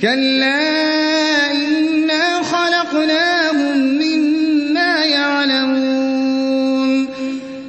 كَلَّا